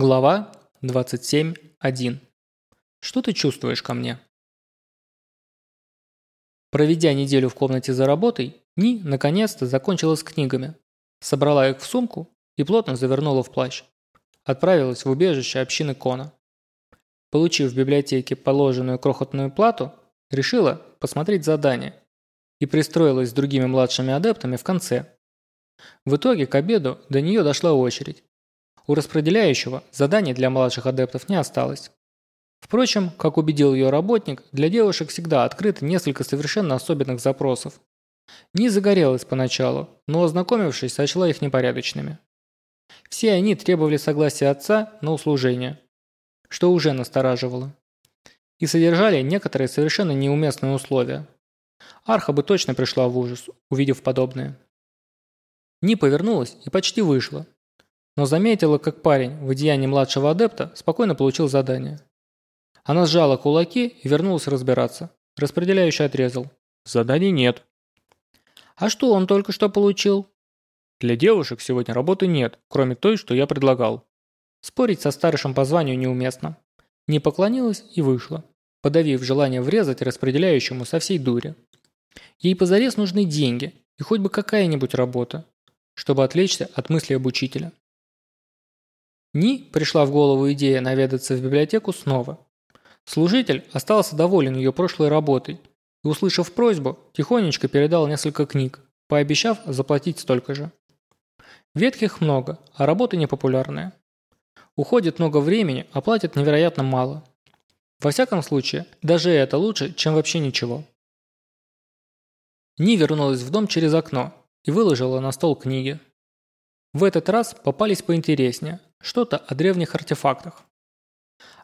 Глава 27.1. Что ты чувствуешь ко мне? Проведя неделю в комнате за работой, Ни наконец-то закончила с книгами, собрала их в сумку и плотно завернула в плащ. Отправилась в убежище общины Кона. Получив в библиотеке положенную крохотную плату, решила посмотреть задание и пристроилась с другими младшими адептами в конце. В итоге к обеду до нее дошла очередь. У распределяющего заданий для младших адептов не осталось. Впрочем, как убедил ее работник, для девушек всегда открыто несколько совершенно особенных запросов. Не загорелась поначалу, но ознакомившись, сочла их непорядочными. Все они требовали согласия отца на услужение, что уже настораживало. И содержали некоторые совершенно неуместные условия. Арха бы точно пришла в ужас, увидев подобное. Ни повернулась и почти вышла, но заметила, как парень в одеянии младшего адепта спокойно получил задание. Она сжала кулаки и вернулась разбираться. Распределяющий отрезал. Заданий нет. А что он только что получил? Для девушек сегодня работы нет, кроме той, что я предлагал. Спорить со старшим по званию неуместно. Не поклонилась и вышла, подавив желание врезать распределяющему со всей дури. Ей позарез нужны деньги и хоть бы какая-нибудь работа, чтобы отвлечься от мысли об учителя. Ни пришла в голову идея наведаться в библиотеку снова. Служитель остался доволен ее прошлой работой и, услышав просьбу, тихонечко передал несколько книг, пообещав заплатить столько же. Ветхих много, а работа непопулярная. Уходит много времени, а платят невероятно мало. Во всяком случае, даже это лучше, чем вообще ничего. Ни вернулась в дом через окно и выложила на стол книги. В этот раз попались поинтереснее, что-то о древних артефактах.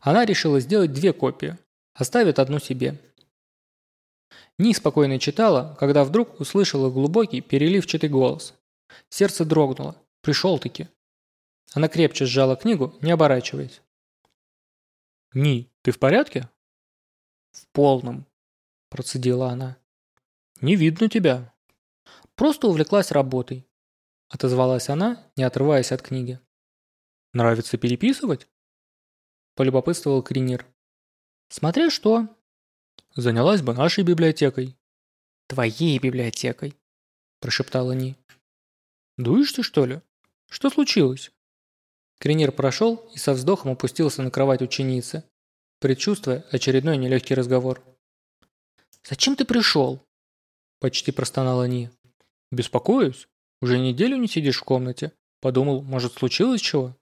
Она решила сделать две копии, оставит одну себе. Ни спокойно читала, когда вдруг услышала глубокий переливчатый голос. Сердце дрогнуло. Пришел-таки. Она крепче сжала книгу, не оборачиваясь. «Ни, ты в порядке?» «В полном», – процедила она. «Не видно тебя». «Просто увлеклась работой», – отозвалась она, не отрываясь от книги. Нравится переписывать? Полюбопытствовал Кринир. Смотря что. Занялась бы нашей библиотекой. Твоей библиотекой, прошептала Ни. Дуешься, что ли? Что случилось? Кринир прошел и со вздохом опустился на кровать ученицы, предчувствуя очередной нелегкий разговор. «Зачем ты пришел?» Почти простонала Ни. «Беспокоюсь. Уже неделю не сидишь в комнате. Подумал, может, случилось чего?»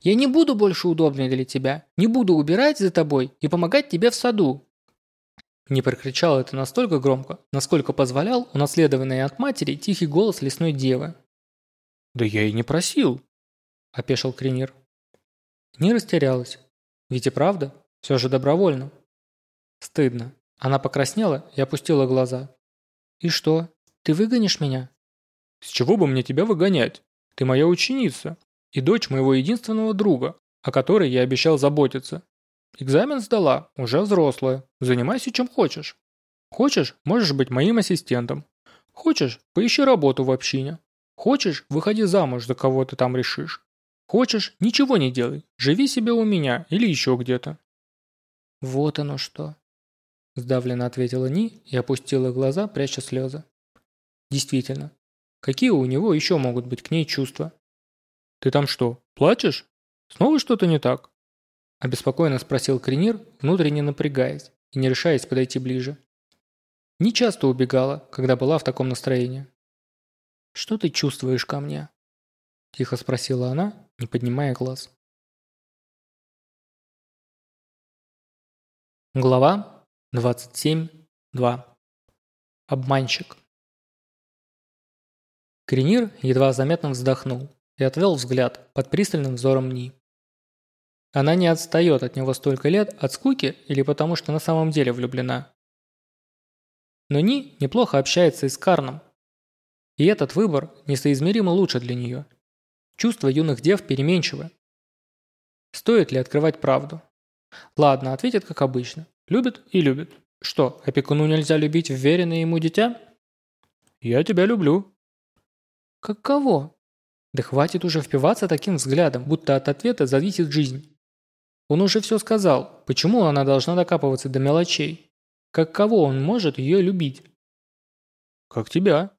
Я не буду больше удобной для тебя, не буду убирать за тобой и помогать тебе в саду». Не прокричал это настолько громко, насколько позволял унаследованный от матери тихий голос лесной девы. «Да я и не просил», – опешил Кринир. Не растерялась. Ведь и правда, все же добровольно. Стыдно. Она покраснела и опустила глаза. «И что, ты выгонишь меня?» «С чего бы мне тебя выгонять? Ты моя ученица и дочь моего единственного друга, о которой я обещал заботиться. Экзамен сдала, уже взрослая, занимайся чем хочешь. Хочешь, можешь быть моим ассистентом. Хочешь, поищи работу в общине. Хочешь, выходи замуж за кого ты там решишь. Хочешь, ничего не делай, живи себе у меня или еще где-то. Вот оно что. Сдавленно ответила Ни и опустила глаза, пряча слезы. Действительно, какие у него еще могут быть к ней чувства? «Ты там что, плачешь? Снова что-то не так?» Обеспокоенно спросил Кренир, внутренне напрягаясь и не решаясь подойти ближе. Не часто убегала, когда была в таком настроении. «Что ты чувствуешь ко мне?» Тихо спросила она, не поднимая глаз. Глава 27.2. Обманщик. Кренир едва заметно вздохнул и отвел взгляд под пристальным взором Ни. Она не отстает от него столько лет от скуки или потому что на самом деле влюблена. Но Ни неплохо общается и с Карном. И этот выбор несоизмеримо лучше для нее. Чувства юных дев переменчивы. Стоит ли открывать правду? Ладно, ответит как обычно. Любит и любит. Что, опекуну нельзя любить вверенное ему дитя? Я тебя люблю. Как кого? Да хватит уже впиваться таким взглядом, будто от ответа зависит жизнь. Он уже все сказал, почему она должна докапываться до мелочей. Как кого он может ее любить? Как тебя.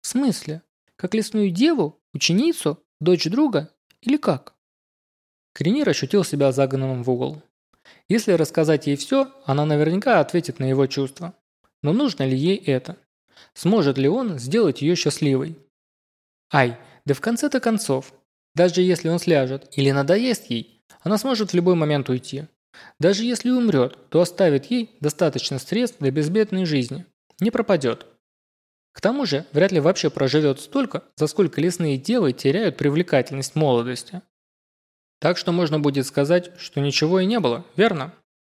В смысле? Как лесную деву, ученицу, дочь друга или как? Кренир ощутил себя загнанным в угол. Если рассказать ей все, она наверняка ответит на его чувства. Но нужно ли ей это? Сможет ли он сделать ее счастливой? Ай, да в конце-то концов, даже если он сляжет или надоест ей, она сможет в любой момент уйти. Даже если умрет, то оставит ей достаточно средств для безбедной жизни. Не пропадет. К тому же, вряд ли вообще проживет столько, за сколько лесные девы теряют привлекательность молодости. Так что можно будет сказать, что ничего и не было, верно?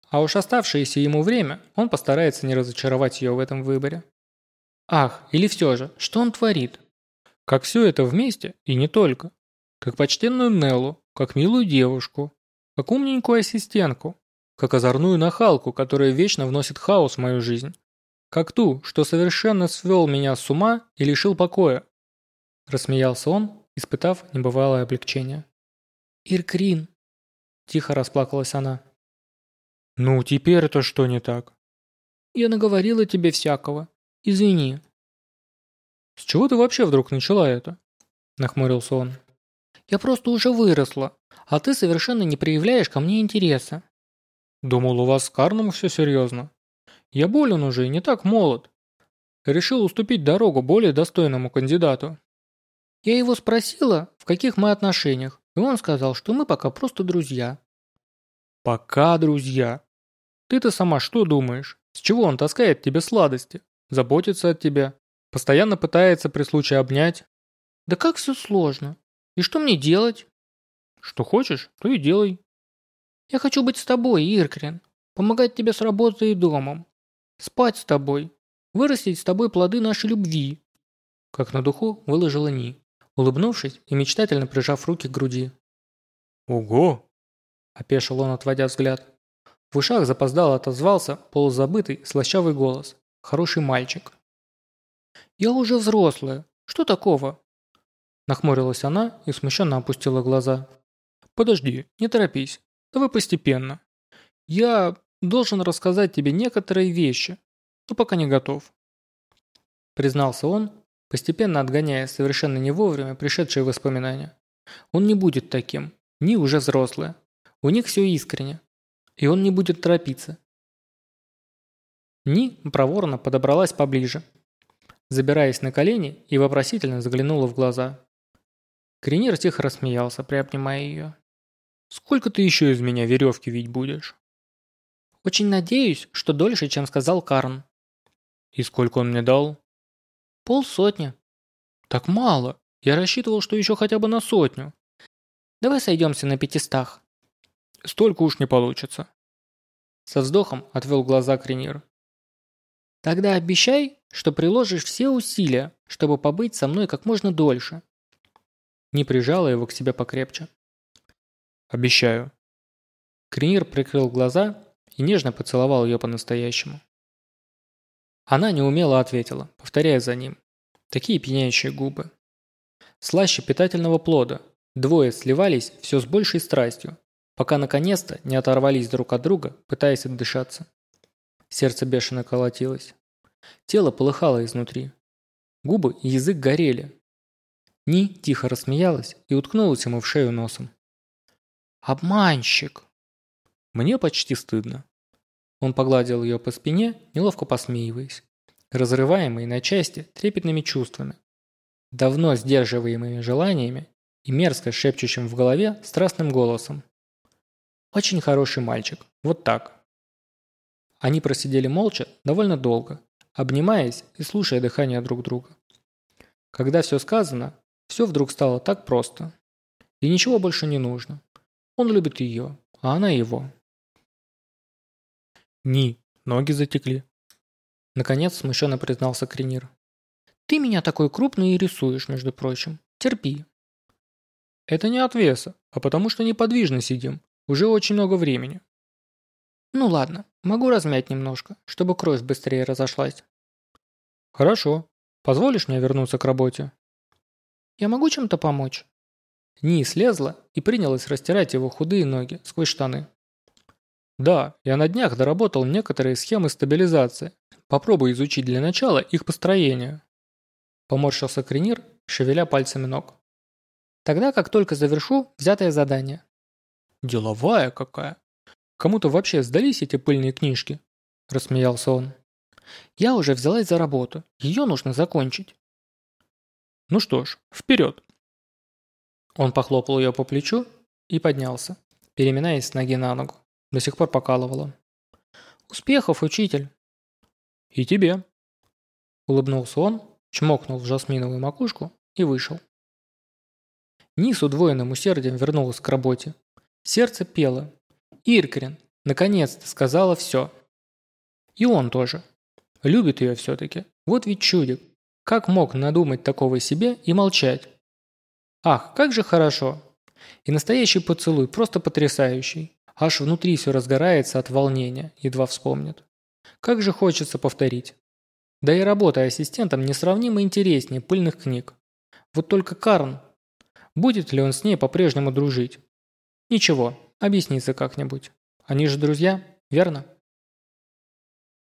А уж оставшееся ему время он постарается не разочаровать ее в этом выборе. Ах, или все же, что он творит? Как все это вместе, и не только. Как почтенную Неллу, как милую девушку, как умненькую ассистентку, как озорную нахалку, которая вечно вносит хаос в мою жизнь, как ту, что совершенно свел меня с ума и лишил покоя. Рассмеялся он, испытав небывалое облегчение. «Иркрин!» – тихо расплакалась она. «Ну, теперь-то что не так?» «Я наговорила тебе всякого. Извини». «С чего ты вообще вдруг начала это?» – нахмурился он. «Я просто уже выросла, а ты совершенно не проявляешь ко мне интереса». «Думал, у вас с Карном все серьезно. Я болен уже и не так молод. Решил уступить дорогу более достойному кандидату». Я его спросила, в каких мы отношениях, и он сказал, что мы пока просто друзья. Пока друзья. Ты-то сама что думаешь? С чего он таскает тебе сладости? Заботится от тебя? Постоянно пытается при случае обнять? Да как все сложно. И что мне делать? Что хочешь, то и делай. Я хочу быть с тобой, Иркрин. Помогать тебе с работой и домом. Спать с тобой. Вырастить с тобой плоды нашей любви. Как на духу выложила Ни улыбнувшись и мечтательно прижав руки к груди. «Ого!» – опешил он, отводя взгляд. В ушах запоздало отозвался полузабытый слащавый голос. «Хороший мальчик». «Я уже взрослая. Что такого?» Нахмурилась она и смущенно опустила глаза. «Подожди, не торопись. Давай постепенно. Я должен рассказать тебе некоторые вещи, но пока не готов». Признался он, постепенно отгоняя совершенно не вовремя пришедшие воспоминания. Он не будет таким, ни уже взрослые. У них все искренне. И он не будет торопиться. Ни проворно подобралась поближе, забираясь на колени и вопросительно заглянула в глаза. Кренир тихо рассмеялся, приобнимая ее. «Сколько ты еще из меня веревки видеть будешь?» «Очень надеюсь, что дольше, чем сказал Карн». «И сколько он мне дал?» Полсотни. Так мало. Я рассчитывал, что еще хотя бы на сотню. Давай сойдемся на пятистах. Столько уж не получится. Со вздохом отвел глаза Кренир. Тогда обещай, что приложишь все усилия, чтобы побыть со мной как можно дольше. Не прижала его к себе покрепче. Обещаю. Кренир прикрыл глаза и нежно поцеловал ее по-настоящему. Она неумело ответила, повторяя за ним. Такие пьянящие губы. Слаще питательного плода. Двое сливались все с большей страстью, пока наконец-то не оторвались друг от друга, пытаясь отдышаться. Сердце бешено колотилось. Тело полыхало изнутри. Губы и язык горели. Ни тихо рассмеялась и уткнулась ему в шею носом. «Обманщик!» Мне почти стыдно. Он погладил ее по спине, неловко посмеиваясь, разрываемый на части трепетными чувствами, давно сдерживаемыми желаниями и мерзко шепчущим в голове страстным голосом. «Очень хороший мальчик. Вот так». Они просидели молча довольно долго, обнимаясь и слушая дыхание друг друга. Когда все сказано, все вдруг стало так просто. И ничего больше не нужно. Он любит ее, а она его. Ни, ноги затекли. Наконец смущенно признался Кренир. Ты меня такой крупный и рисуешь, между прочим. Терпи. Это не от веса, а потому что неподвижно сидим. Уже очень много времени. Ну ладно, могу размять немножко, чтобы кровь быстрее разошлась. Хорошо. Позволишь мне вернуться к работе? Я могу чем-то помочь?» Ни слезла и принялась растирать его худые ноги сквозь штаны. «Да, я на днях доработал некоторые схемы стабилизации. Попробуй изучить для начала их построение». Поморщился Кренир, шевеля пальцами ног. «Тогда, как только завершу взятое задание». «Деловая какая! Кому-то вообще сдались эти пыльные книжки?» Рассмеялся он. «Я уже взялась за работу. Ее нужно закончить». «Ну что ж, вперед!» Он похлопал ее по плечу и поднялся, переминаясь с ноги на ногу. До сих пор покалывало. «Успехов, учитель!» «И тебе!» Улыбнулся он, чмокнул в жасминовую макушку и вышел. Ни с удвоенным усердием вернулась к работе. Сердце пело. Иркрин, наконец-то, сказала все. И он тоже. Любит ее все-таки. Вот ведь чудик. Как мог надумать такого себе и молчать? Ах, как же хорошо. И настоящий поцелуй, просто потрясающий. Аж внутри все разгорается от волнения, едва вспомнит. Как же хочется повторить. Да и работа ассистентом несравнимо интереснее пыльных книг. Вот только Карн. Будет ли он с ней по-прежнему дружить? Ничего, объяснится как-нибудь. Они же друзья, верно?